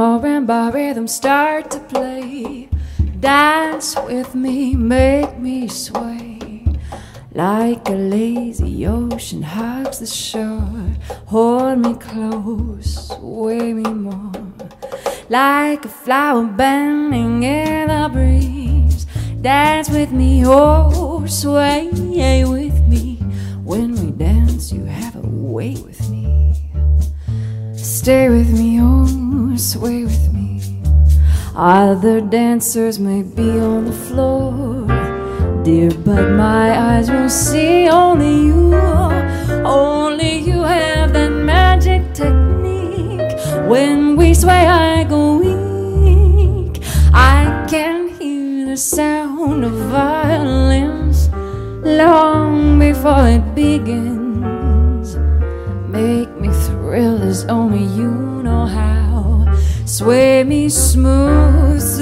marimba rhythms start to play, dance with me, make me sway. Like a lazy ocean hugs the shore, hold me close, sway me more. Like a flower bending in the breeze, dance with me, oh, sway with me. When we dance, you have a way with me. Stay with me, oh, sway with me. Other dancers may be on the floor, dear, but my eyes will see only you. Only you have that magic technique. When we sway, I go weak. I can hear the sound of violins long before it begins. Make me thrill as only you know how. Sway me smooth,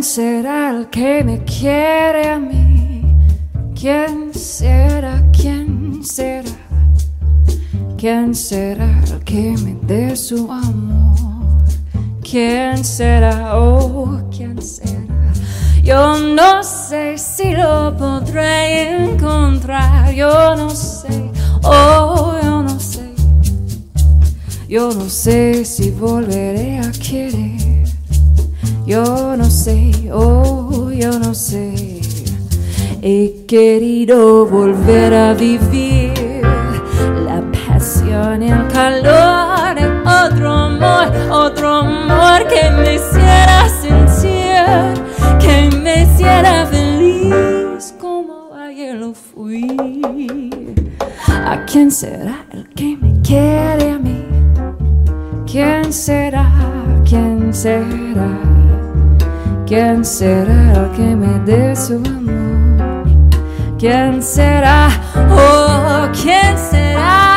¿Quién será el que me quiere a mí? ¿Quién será? ¿Quién será? ¿Quién será el que me dé su amor? ¿Quién será? Oh, ¿quién será? Yo no sé si lo podré encontrar. Yo no sé, oh, yo no sé. Yo no sé si volveré a querer. Yo no sé, oh, yo no sé. He querido volver a vivir la pasión y el calor de otro amor, otro amor que me hiciera sentir, que me hiciera feliz como ayer lo fui. ¿A quién será el que me quiere a mí? ¿Quién será? ¿Quién será? Quem será que me desse o amor? Quem será? Oh, quem será?